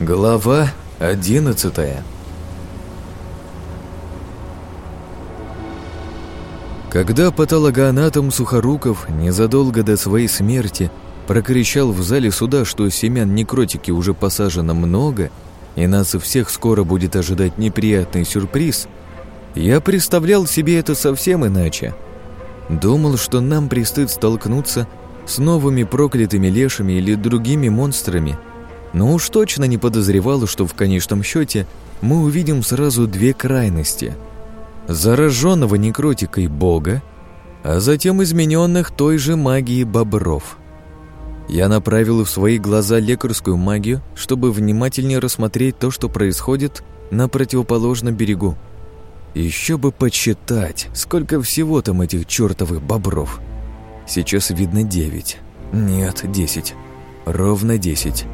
Глава одиннадцатая Когда патологоанатом Сухоруков незадолго до своей смерти прокричал в зале суда, что семян некротики уже посажено много, и нас всех скоро будет ожидать неприятный сюрприз, я представлял себе это совсем иначе. Думал, что нам предстоит столкнуться с новыми проклятыми лешами или другими монстрами, но уж точно не подозревал, что в конечном счете мы увидим сразу две крайности. Зараженного некротикой бога, а затем измененных той же магией бобров. Я направил в свои глаза лекарскую магию, чтобы внимательнее рассмотреть то, что происходит на противоположном берегу. Еще бы почитать, сколько всего там этих чертовых бобров. Сейчас видно девять. Нет, десять. Ровно десять.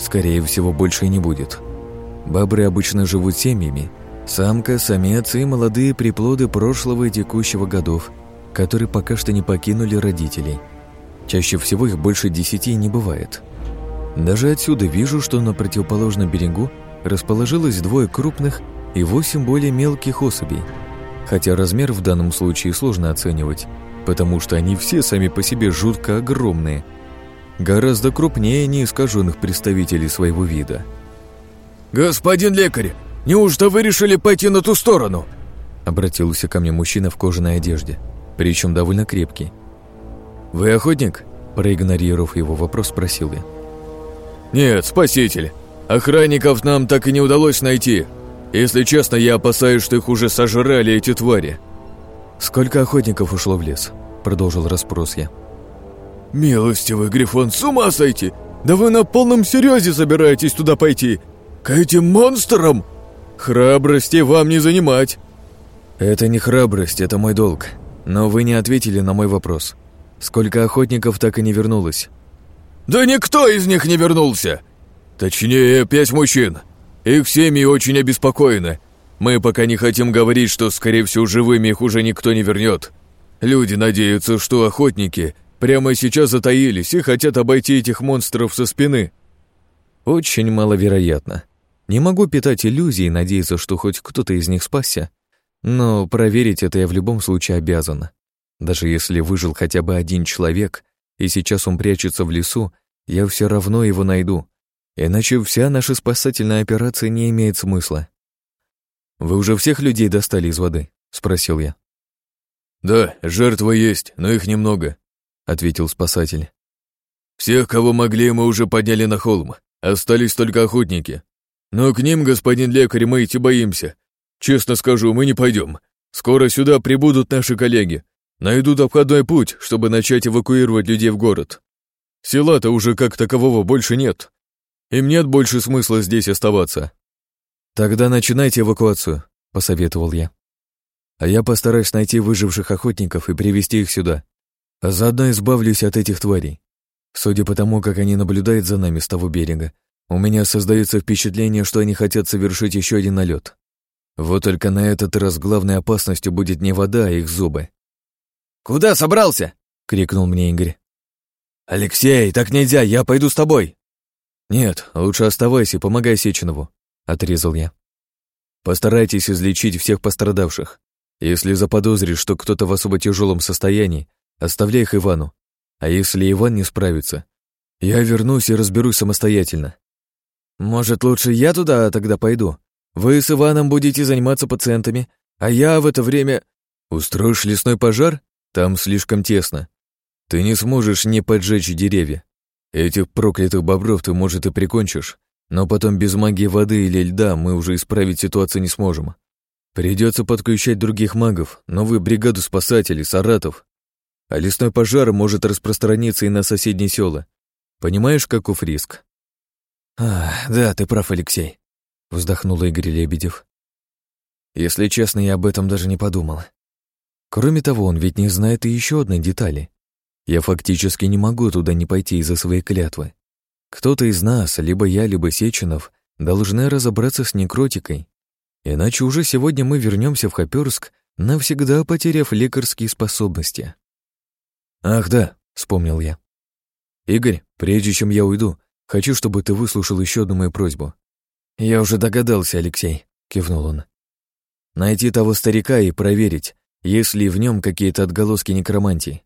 Скорее всего, больше и не будет. Бобры обычно живут семьями. Самка, самец и молодые приплоды прошлого и текущего годов, которые пока что не покинули родителей. Чаще всего их больше десяти не бывает. Даже отсюда вижу, что на противоположном берегу расположилось двое крупных и восемь более мелких особей. Хотя размер в данном случае сложно оценивать, потому что они все сами по себе жутко огромные. Гораздо крупнее неискаженных представителей своего вида. «Господин лекарь, неужто вы решили пойти на ту сторону?» Обратился ко мне мужчина в кожаной одежде, причем довольно крепкий. «Вы охотник?» Проигнорировав его вопрос, спросил я. «Нет, спаситель. Охранников нам так и не удалось найти. Если честно, я опасаюсь, что их уже сожрали эти твари». «Сколько охотников ушло в лес?» Продолжил расспрос я. «Милостивый Грифон, с ума сойти! Да вы на полном серьезе собираетесь туда пойти? К этим монстрам? Храбрости вам не занимать!» «Это не храбрость, это мой долг. Но вы не ответили на мой вопрос. Сколько охотников так и не вернулось?» «Да никто из них не вернулся! Точнее, пять мужчин. Их семьи очень обеспокоены. Мы пока не хотим говорить, что, скорее всего, живыми их уже никто не вернет. Люди надеются, что охотники прямо сейчас затаились и хотят обойти этих монстров со спины. Очень маловероятно. Не могу питать иллюзии и надеяться, что хоть кто-то из них спасся. Но проверить это я в любом случае обязан. Даже если выжил хотя бы один человек, и сейчас он прячется в лесу, я все равно его найду. Иначе вся наша спасательная операция не имеет смысла. «Вы уже всех людей достали из воды?» — спросил я. «Да, жертвы есть, но их немного», — ответил спасатель. «Всех, кого могли, мы уже подняли на холм. Остались только охотники. Но к ним, господин лекарь, мы идти боимся. Честно скажу, мы не пойдем. Скоро сюда прибудут наши коллеги. Найдут обходной путь, чтобы начать эвакуировать людей в город. Села-то уже как такового больше нет. Им нет больше смысла здесь оставаться. Тогда начинайте эвакуацию, посоветовал я. А я постараюсь найти выживших охотников и привести их сюда. А заодно избавлюсь от этих тварей. Судя по тому, как они наблюдают за нами с того берега, у меня создается впечатление, что они хотят совершить еще один налет. Вот только на этот раз главной опасностью будет не вода, а их зубы. «Куда собрался?» — крикнул мне Игорь. «Алексей, так нельзя, я пойду с тобой!» «Нет, лучше оставайся и помогай Сеченову», — отрезал я. «Постарайтесь излечить всех пострадавших. Если заподозришь, что кто-то в особо тяжелом состоянии, оставляй их Ивану. А если Иван не справится, я вернусь и разберусь самостоятельно. Может, лучше я туда тогда пойду? Вы с Иваном будете заниматься пациентами, а я в это время... Устроишь лесной пожар? Там слишком тесно. Ты не сможешь не поджечь деревья. Этих проклятых бобров ты, может, и прикончишь, но потом без магии воды или льда мы уже исправить ситуацию не сможем. Придется подключать других магов, новую бригаду спасателей, Саратов. А лесной пожар может распространиться и на соседние села. Понимаешь, каков риск? А, да, ты прав, Алексей, вздохнул Игорь Лебедев. Если честно, я об этом даже не подумал. Кроме того, он ведь не знает и еще одной детали. Я фактически не могу туда не пойти из-за своей клятвы. Кто-то из нас, либо я, либо Сеченов, должны разобраться с некротикой. Иначе уже сегодня мы вернемся в Хоперск, навсегда потеряв лекарские способности. Ах да, вспомнил я. Игорь, прежде чем я уйду, хочу, чтобы ты выслушал еще одну мою просьбу. «Я уже догадался, Алексей», — кивнул он. «Найти того старика и проверить, есть ли в нем какие-то отголоски некромантии.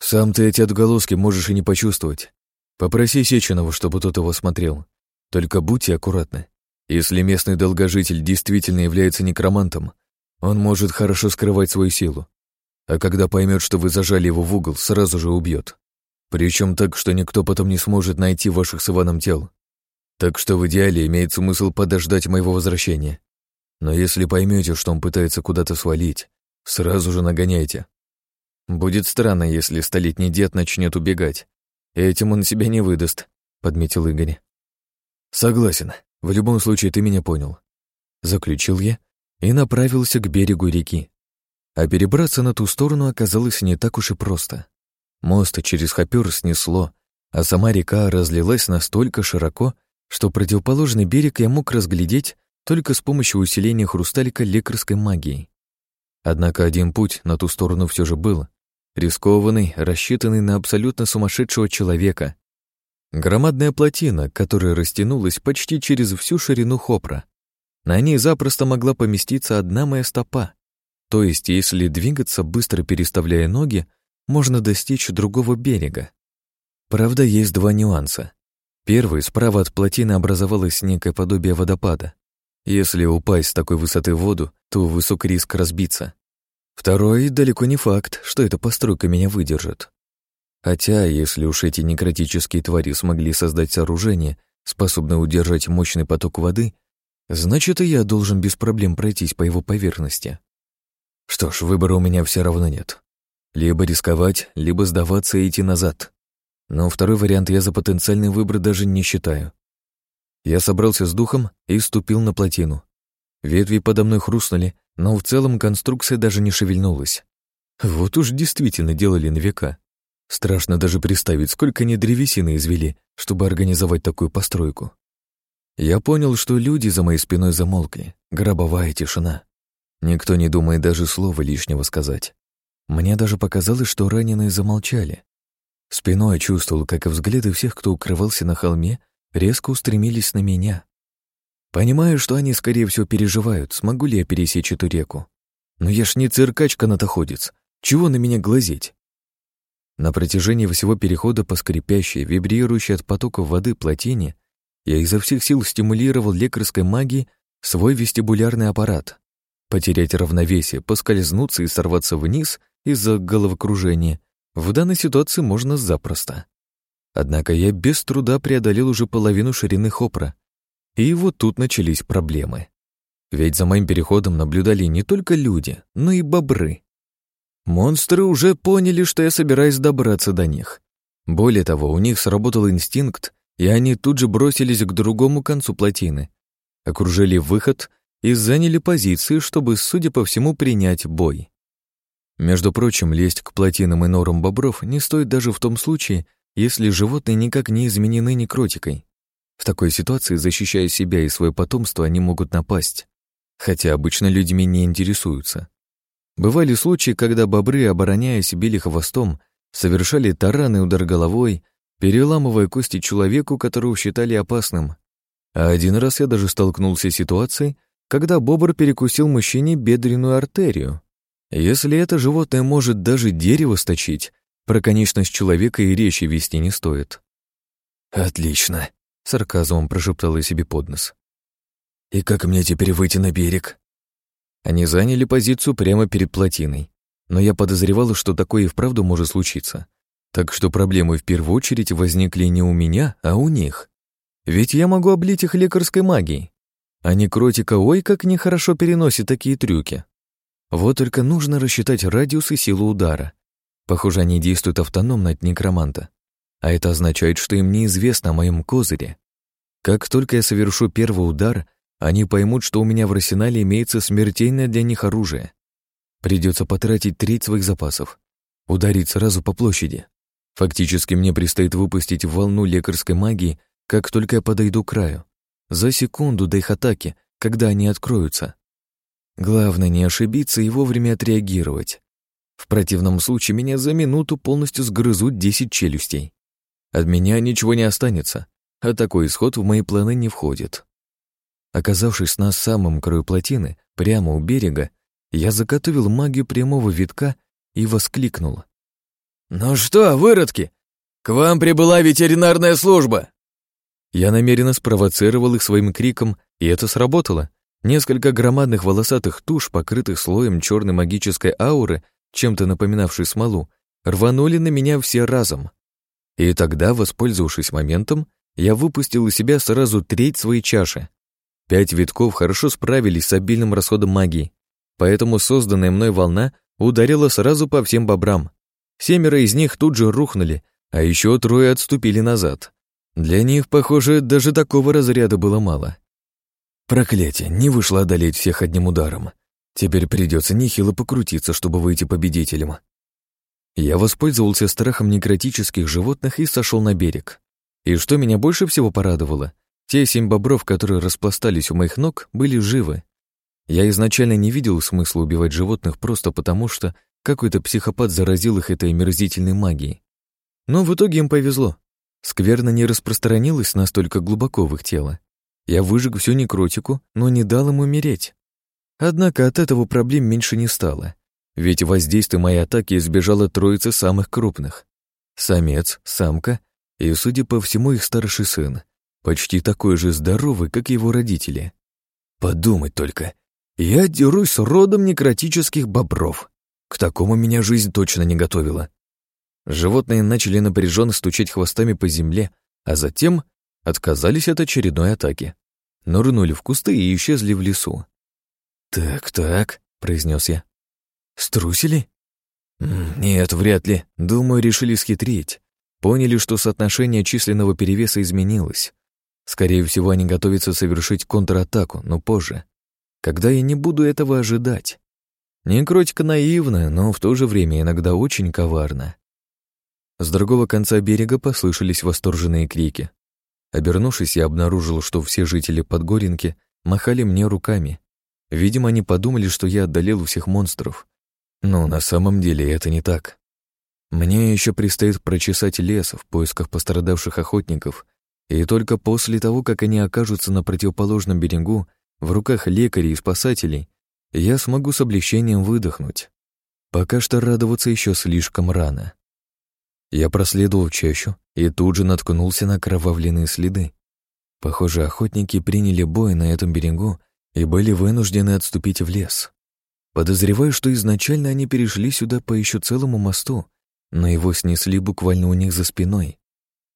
Сам ты эти отголоски можешь и не почувствовать. Попроси Сеченова, чтобы тот его смотрел. Только будьте аккуратны. Если местный долгожитель действительно является некромантом, он может хорошо скрывать свою силу. А когда поймет, что вы зажали его в угол, сразу же убьет. Причем так, что никто потом не сможет найти ваших с Иваном тел. Так что в идеале имеет смысл подождать моего возвращения. Но если поймете, что он пытается куда-то свалить, сразу же нагоняйте. Будет странно, если столетний дед начнет убегать. Этим он себя не выдаст, подметил Игорь. Согласен. В любом случае ты меня понял. Заключил я и направился к берегу реки. А перебраться на ту сторону оказалось не так уж и просто. Мост через Хопер снесло, а сама река разлилась настолько широко, что противоположный берег я мог разглядеть только с помощью усиления хрусталика лекарской магией. Однако один путь на ту сторону все же был, рискованный, рассчитанный на абсолютно сумасшедшего человека. Громадная плотина, которая растянулась почти через всю ширину Хопра. На ней запросто могла поместиться одна моя стопа. То есть, если двигаться, быстро переставляя ноги, можно достичь другого берега. Правда, есть два нюанса. Первый, справа от плотины образовалось некое подобие водопада. Если упасть с такой высоты в воду, то высок риск разбиться. Второй, далеко не факт, что эта постройка меня выдержит. Хотя, если уж эти некротические твари смогли создать сооружение, способное удержать мощный поток воды, значит, и я должен без проблем пройтись по его поверхности. Что ж, выбора у меня все равно нет. Либо рисковать, либо сдаваться и идти назад. Но второй вариант я за потенциальный выбор даже не считаю. Я собрался с духом и ступил на плотину. Ветви подо мной хрустнули, но в целом конструкция даже не шевельнулась. Вот уж действительно делали на века. Страшно даже представить, сколько они древесины извели, чтобы организовать такую постройку. Я понял, что люди за моей спиной замолкли. Гробовая тишина. Никто не думает даже слова лишнего сказать. Мне даже показалось, что раненые замолчали. Спиной чувствовал, как и взгляды всех, кто укрывался на холме, резко устремились на меня. Понимаю, что они, скорее всего, переживают, смогу ли я пересечь эту реку. Но я ж не циркач-канатоходец. Чего на меня глазеть? На протяжении всего перехода по скрипящей, вибрирующей от потоков воды плотине я изо всех сил стимулировал лекарской магией свой вестибулярный аппарат. Потерять равновесие, поскользнуться и сорваться вниз из-за головокружения в данной ситуации можно запросто. Однако я без труда преодолел уже половину ширины хопра, и вот тут начались проблемы. Ведь за моим переходом наблюдали не только люди, но и бобры. Монстры уже поняли, что я собираюсь добраться до них. Более того, у них сработал инстинкт, и они тут же бросились к другому концу плотины, окружили выход и заняли позиции, чтобы, судя по всему, принять бой. Между прочим, лезть к плотинам и норам бобров не стоит даже в том случае, если животные никак не изменены некротикой. В такой ситуации, защищая себя и свое потомство, они могут напасть, хотя обычно людьми не интересуются. Бывали случаи, когда бобры, обороняясь, били хвостом, совершали таранный удар головой, переламывая кости человеку, которого считали опасным. А один раз я даже столкнулся с ситуацией, когда бобр перекусил мужчине бедренную артерию. Если это животное может даже дерево сточить, про конечность человека и речи вести не стоит. «Отлично», Сарказмом прошептала себе под нос. «И как мне теперь выйти на берег?» Они заняли позицию прямо перед плотиной, но я подозревала, что такое и вправду может случиться. Так что проблемы в первую очередь возникли не у меня, а у них. Ведь я могу облить их лекарской магией. А некротика ой как нехорошо переносит такие трюки. Вот только нужно рассчитать радиус и силу удара. Похоже, они действуют автономно от некроманта а это означает, что им неизвестно о моем козыре. Как только я совершу первый удар, они поймут, что у меня в арсенале имеется смертельное для них оружие. Придется потратить треть своих запасов. Ударить сразу по площади. Фактически мне предстоит выпустить волну лекарской магии, как только я подойду к краю. За секунду до их атаки, когда они откроются. Главное не ошибиться и вовремя отреагировать. В противном случае меня за минуту полностью сгрызут десять челюстей. От меня ничего не останется, а такой исход в мои планы не входит. Оказавшись на самом краю плотины, прямо у берега, я заготовил магию прямого витка и воскликнул. «Ну что, выродки, к вам прибыла ветеринарная служба!» Я намеренно спровоцировал их своим криком, и это сработало. Несколько громадных волосатых туш, покрытых слоем черной магической ауры, чем-то напоминавшей смолу, рванули на меня все разом. И тогда, воспользовавшись моментом, я выпустил из себя сразу треть своей чаши. Пять витков хорошо справились с обильным расходом магии, поэтому созданная мной волна ударила сразу по всем бобрам. Семеро из них тут же рухнули, а еще трое отступили назад. Для них, похоже, даже такого разряда было мало. Проклятие, не вышло одолеть всех одним ударом. Теперь придется нехило покрутиться, чтобы выйти победителем. Я воспользовался страхом некротических животных и сошел на берег. И что меня больше всего порадовало, те семь бобров, которые распластались у моих ног, были живы. Я изначально не видел смысла убивать животных просто потому, что какой-то психопат заразил их этой омерзительной магией. Но в итоге им повезло. Скверно не распространилась настолько глубоко в их тело. Я выжег всю некротику, но не дал им умереть. Однако от этого проблем меньше не стало. Ведь воздействие моей атаки избежало троицы самых крупных. Самец, самка и, судя по всему, их старший сын. Почти такой же здоровый, как его родители. Подумать только. Я дерусь с родом некротических бобров. К такому меня жизнь точно не готовила. Животные начали напряженно стучать хвостами по земле, а затем отказались от очередной атаки. Нырнули в кусты и исчезли в лесу. «Так-так», — произнес я. «Струсили?» «Нет, вряд ли. Думаю, решили схитрить. Поняли, что соотношение численного перевеса изменилось. Скорее всего, они готовятся совершить контратаку, но позже. Когда я не буду этого ожидать. Некротика наивна, но в то же время иногда очень коварна. С другого конца берега послышались восторженные крики. Обернувшись, я обнаружил, что все жители Подгоренки махали мне руками. Видимо, они подумали, что я отдалил всех монстров. Но на самом деле это не так. Мне еще предстоит прочесать лес в поисках пострадавших охотников, и только после того, как они окажутся на противоположном берегу, в руках лекарей и спасателей, я смогу с облегчением выдохнуть. Пока что радоваться еще слишком рано. Я проследовал чащу и тут же наткнулся на кровавленные следы. Похоже, охотники приняли бой на этом берегу и были вынуждены отступить в лес. Подозреваю, что изначально они перешли сюда по еще целому мосту, но его снесли буквально у них за спиной.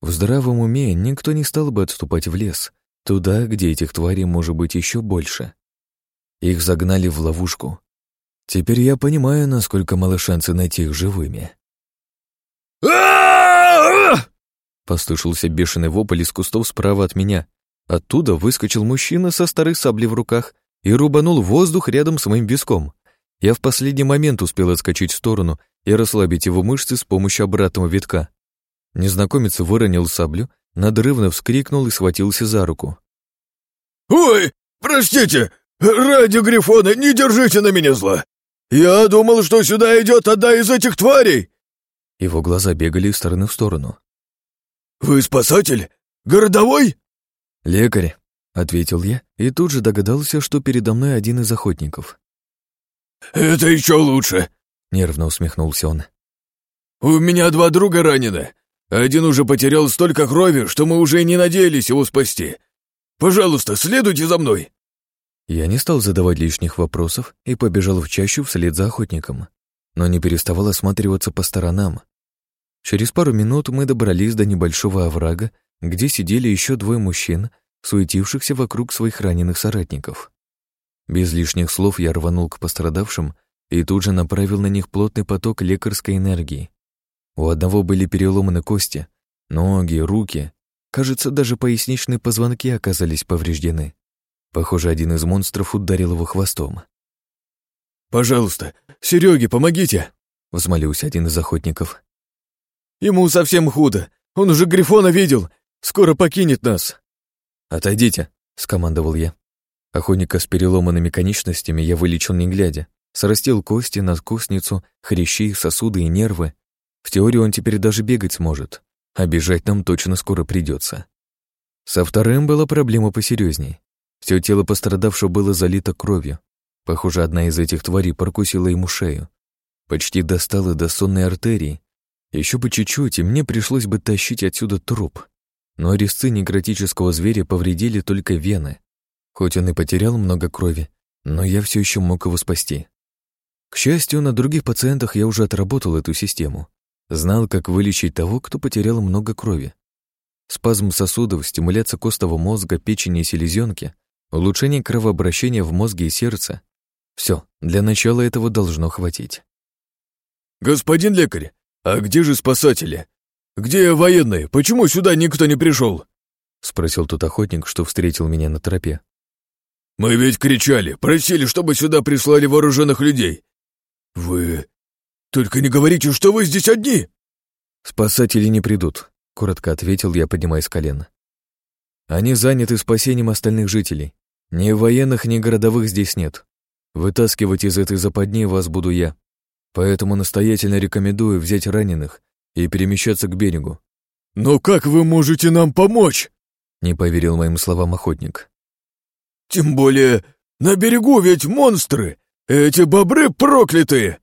В здравом уме никто не стал бы отступать в лес, туда, где этих тварей может быть еще больше. Их загнали в ловушку. Теперь я понимаю, насколько мало шансы найти их живыми. Послышался бешеный вопль из кустов справа от меня. Оттуда выскочил мужчина со старой саблей в руках и рубанул воздух рядом с моим виском. Я в последний момент успел отскочить в сторону и расслабить его мышцы с помощью обратного витка. Незнакомец выронил саблю, надрывно вскрикнул и схватился за руку. «Ой, простите, ради Грифона не держите на меня зла! Я думал, что сюда идет одна из этих тварей!» Его глаза бегали из стороны в сторону. «Вы спасатель? Городовой?» «Лекарь», — ответил я и тут же догадался, что передо мной один из охотников. «Это еще лучше», — нервно усмехнулся он. «У меня два друга ранены. Один уже потерял столько крови, что мы уже не надеялись его спасти. Пожалуйста, следуйте за мной». Я не стал задавать лишних вопросов и побежал в чащу вслед за охотником, но не переставал осматриваться по сторонам. Через пару минут мы добрались до небольшого оврага, где сидели еще двое мужчин, суетившихся вокруг своих раненых соратников. Без лишних слов я рванул к пострадавшим и тут же направил на них плотный поток лекарской энергии. У одного были переломаны кости, ноги, руки. Кажется, даже поясничные позвонки оказались повреждены. Похоже, один из монстров ударил его хвостом. «Пожалуйста, Сереге, помогите!» — взмолился один из охотников. «Ему совсем худо. Он уже Грифона видел. Скоро покинет нас». «Отойдите», — скомандовал я. Охотника с переломанными конечностями я вылечил не глядя. Срастил кости, надкусницу, хрящи, сосуды и нервы. В теории он теперь даже бегать сможет. А бежать нам точно скоро придется. Со вторым была проблема посерьезней. Все тело пострадавшего было залито кровью. Похоже, одна из этих тварей прокусила ему шею. Почти достала до сонной артерии. Еще бы чуть-чуть, и мне пришлось бы тащить отсюда труп. Но резцы некротического зверя повредили только вены. Хоть он и потерял много крови, но я все еще мог его спасти. К счастью, на других пациентах я уже отработал эту систему. Знал, как вылечить того, кто потерял много крови. Спазм сосудов, стимуляция костного мозга, печени и селезенки, улучшение кровообращения в мозге и сердце. Все, для начала этого должно хватить. «Господин лекарь, а где же спасатели? Где военные? Почему сюда никто не пришел?» — спросил тот охотник, что встретил меня на тропе. «Мы ведь кричали, просили, чтобы сюда прислали вооруженных людей. Вы... Только не говорите, что вы здесь одни!» «Спасатели не придут», — коротко ответил я, поднимаясь с колена. «Они заняты спасением остальных жителей. Ни военных, ни городовых здесь нет. Вытаскивать из этой западни вас буду я. Поэтому настоятельно рекомендую взять раненых и перемещаться к берегу». «Но как вы можете нам помочь?» — не поверил моим словам охотник. Тем более на берегу ведь монстры! Эти бобры проклятые!»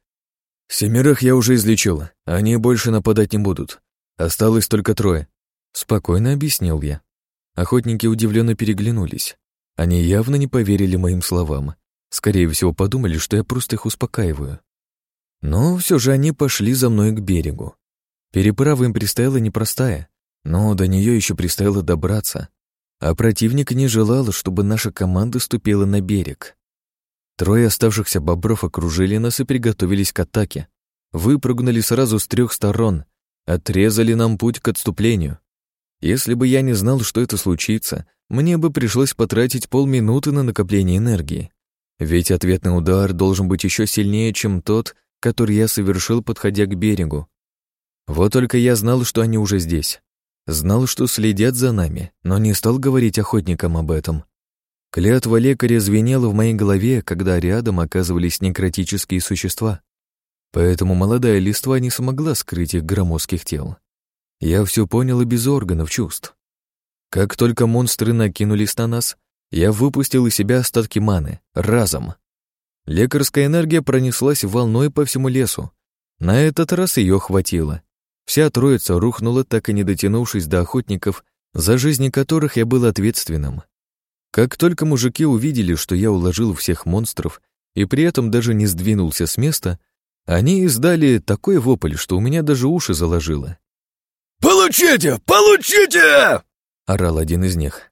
«Семерых я уже излечил, они больше нападать не будут. Осталось только трое», — спокойно объяснил я. Охотники удивленно переглянулись. Они явно не поверили моим словам. Скорее всего, подумали, что я просто их успокаиваю. Но все же они пошли за мной к берегу. Переправа им предстояла непростая, но до нее еще предстояло добраться а противник не желал, чтобы наша команда ступила на берег. Трое оставшихся бобров окружили нас и приготовились к атаке. Выпрыгнули сразу с трех сторон, отрезали нам путь к отступлению. Если бы я не знал, что это случится, мне бы пришлось потратить полминуты на накопление энергии. Ведь ответный удар должен быть еще сильнее, чем тот, который я совершил, подходя к берегу. Вот только я знал, что они уже здесь. Знал, что следят за нами, но не стал говорить охотникам об этом. Клятва лекаря звенела в моей голове, когда рядом оказывались некротические существа. Поэтому молодая листва не смогла скрыть их громоздких тел. Я все понял и без органов чувств. Как только монстры накинулись на нас, я выпустил из себя остатки маны, разом. Лекарская энергия пронеслась волной по всему лесу. На этот раз ее хватило, Вся троица рухнула, так и не дотянувшись до охотников, за жизни которых я был ответственным. Как только мужики увидели, что я уложил всех монстров и при этом даже не сдвинулся с места, они издали такой вопль, что у меня даже уши заложило. «Получите! Получите!» — орал один из них.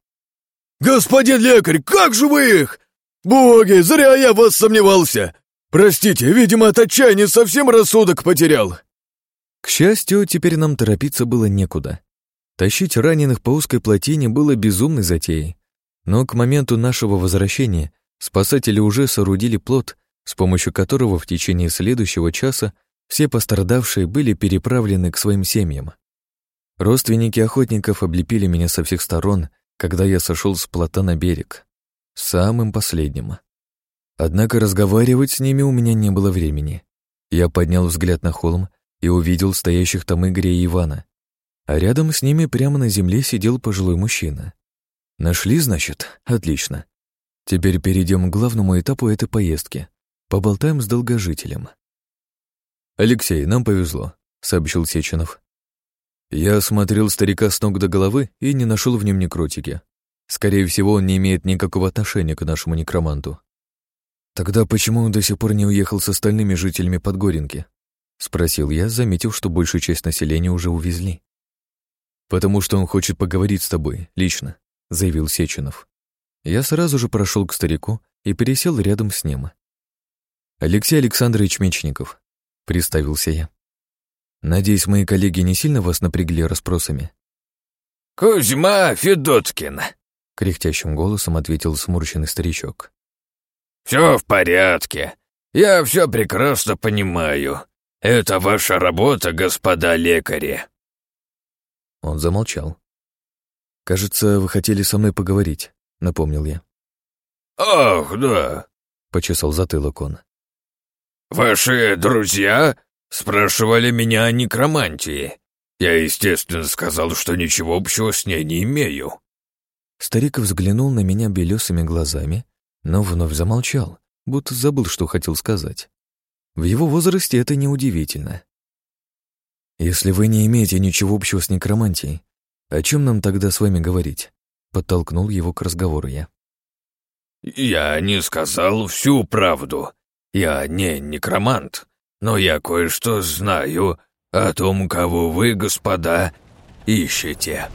«Господин лекарь, как же вы их? Боги, зря я вас сомневался! Простите, видимо, от отчаяния совсем рассудок потерял!» К счастью, теперь нам торопиться было некуда. Тащить раненых по узкой плотине было безумной затеей. Но к моменту нашего возвращения спасатели уже соорудили плот, с помощью которого в течение следующего часа все пострадавшие были переправлены к своим семьям. Родственники охотников облепили меня со всех сторон, когда я сошел с плота на берег. Самым последним. Однако разговаривать с ними у меня не было времени. Я поднял взгляд на холм и увидел стоящих там Игоря и Ивана. А рядом с ними прямо на земле сидел пожилой мужчина. Нашли, значит? Отлично. Теперь перейдем к главному этапу этой поездки. Поболтаем с долгожителем. «Алексей, нам повезло», — сообщил Сеченов. «Я осмотрел старика с ног до головы и не нашел в нем некротики. Скорее всего, он не имеет никакого отношения к нашему некроманту. Тогда почему он до сих пор не уехал с остальными жителями Подгоренки? — спросил я, заметив, что большую часть населения уже увезли. «Потому что он хочет поговорить с тобой, лично», — заявил Сеченов. Я сразу же прошел к старику и пересел рядом с ним. «Алексей Александрович Мечников», — представился я. «Надеюсь, мои коллеги не сильно вас напрягли расспросами?» «Кузьма Федоткин», — кряхтящим голосом ответил сморщенный старичок. «Все в порядке. Я все прекрасно понимаю. «Это ваша работа, господа лекари!» Он замолчал. «Кажется, вы хотели со мной поговорить», — напомнил я. «Ах, да», — почесал затылок он. «Ваши друзья спрашивали меня о некромантии. Я, естественно, сказал, что ничего общего с ней не имею». Старик взглянул на меня белесыми глазами, но вновь замолчал, будто забыл, что хотел сказать. В его возрасте это неудивительно. «Если вы не имеете ничего общего с некромантией, о чем нам тогда с вами говорить?» Подтолкнул его к разговору я. «Я не сказал всю правду. Я не некромант, но я кое-что знаю о том, кого вы, господа, ищете».